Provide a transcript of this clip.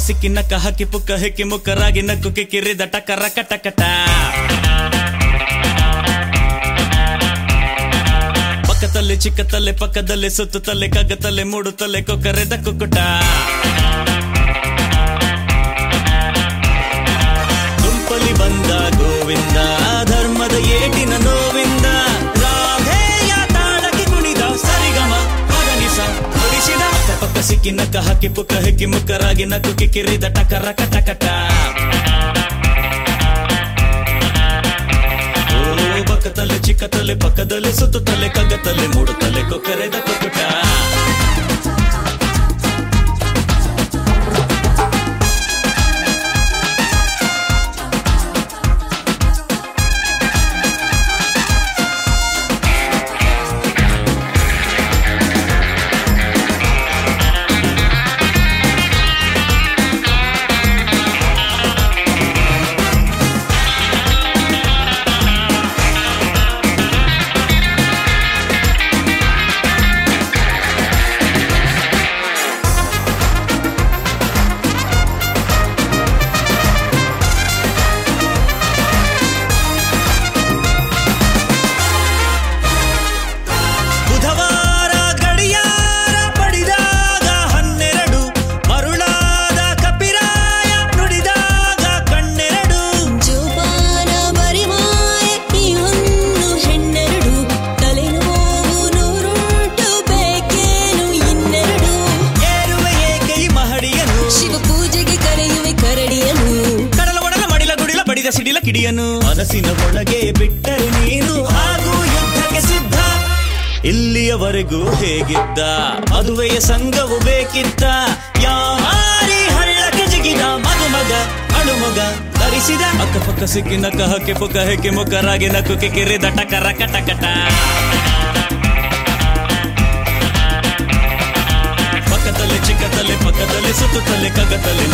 ಸಿಕ್ಕಿ ನಕ್ಕ ಹಾಕಿ ಪುಕ್ಕ ಹಿಕ್ಕಿ ಮುಕ್ಕರಾಗಿ ನಕ್ಕು ಕರ ಕಟ ಕಟಕಟ ಪಕ್ಕದಲ್ಲಿ ಚಿಕ್ಕತಲ್ಲೆ ಪಕ್ಕದಲ್ಲಿ ಸುತ್ತುತ್ತಲೆ ಕಗ್ಗತಲ್ಲೆ ಮೂಡುತ್ತಲೆ ಕೊಕ್ಕರೆದ ಕುಕ್ಕುಟ ಪಕ್ಕ ಸಿಕ್ಕಿ ನಕ್ಕ ಹಾಕಿ ಪುಕ್ಕ, ಹೆಕ್ಕಿ ಮುಕ್ಕರಾಗಿ ನಕ್ಕು ಕಿಕ್ಕಿರಿದ ಟಕರ, ಕಟ ಪಕ್ಕದಲ್ಲಿ ಚಿಕ್ಕ ತಲೆ ಪಕ್ಕದಲ್ಲಿ ಸುತ್ತುತ್ತಲೆ ಕಗ್ಗತಲೆ ಮೂಡುತ್ತಲೆ ಕೊಕ್ಕರೆದ ಕುಕ್ಕುಟ. ಸಿಡಿಲ ಕಿಡಿಯನು ಮನಸ್ಸಿನ ಒಳಗೆ ಬಿಟ್ಟರೆ ನೀನು ಹಾಗೂ ಯುದ್ಧಕ್ಕೆ ಸಿದ್ಧ. ಇಲ್ಲಿಯವರೆಗೂ ಹೇಗಿದ್ದ? ಮದುವೆಯ ಸಂಘವು ಬೇಕಿತ್ತ? ಯಾರಿ ಹಳ್ಳಕ್ಕೆ ಜಿಗಿದ? ಮದುಮಗ ಅಣುಮಗ ಧರಿಸಿದ ಅಕ್ಕಪಕ್ಕ ಸಿಕ್ಕಿ ನಕ್ಕ ಹಕ್ಕೆ ಪುಕ್ಕ ಹೆಕ್ಕೆ ಮುಖರಾಗಿ ನಕ್ಕು ಕೆರೆದ ಟಕರ ಕಟಕಟ. ಪಕ್ಕದಲ್ಲಿ ಚಿಕ್ಕದಲ್ಲಿ ಪಕ್ಕದಲ್ಲಿ ಸುತ್ತದಲ್ಲಿ ಕಗದಲ್ಲಿ